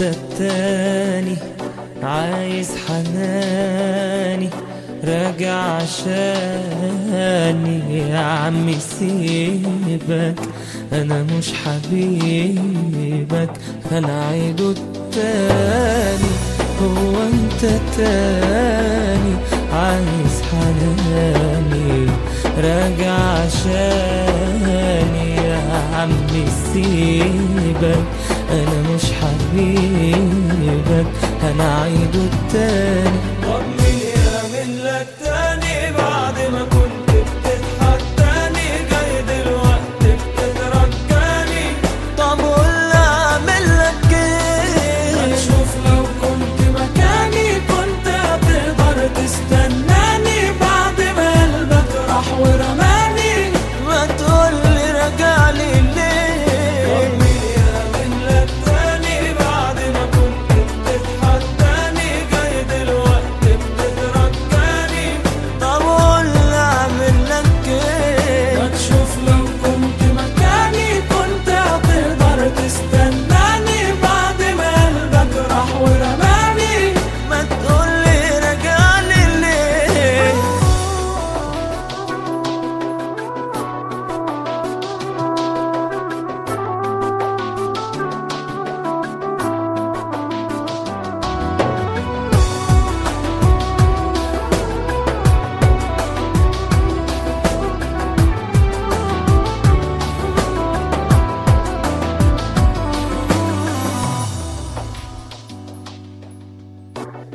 أنت التاني عايز حناني راجع عشاني. يا عمي سيبك أنا مش حبيبك أنا عيده التاني. هو أنت تاني عايز حناني راجع عشاني. يا عمي سيبك حبيبك أنا عيده التاني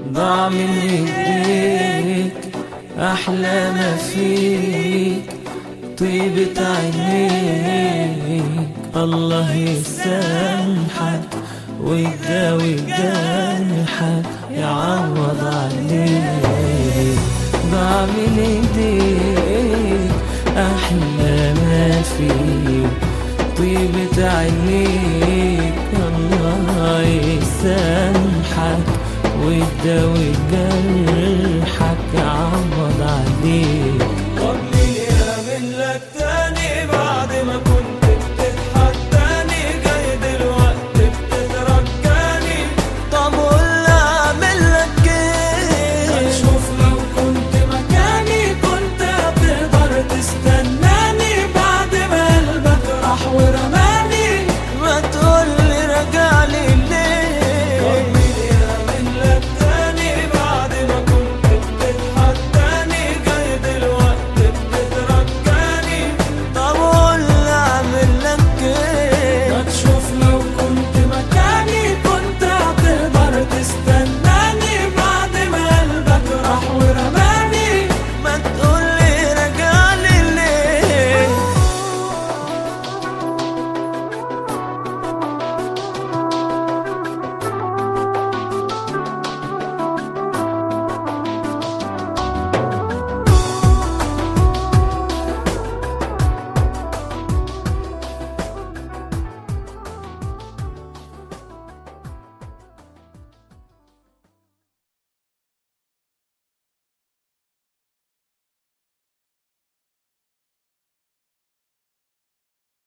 ضاع من ايديك أحلى ما فيك طيبة عينيك الله يسامحك ويداوي جرحك يعوض عليك. ضاع من ايديك أحلى ما فيك طيبة عينيك الله يسامحك ويداوي جرحك يعوض عليك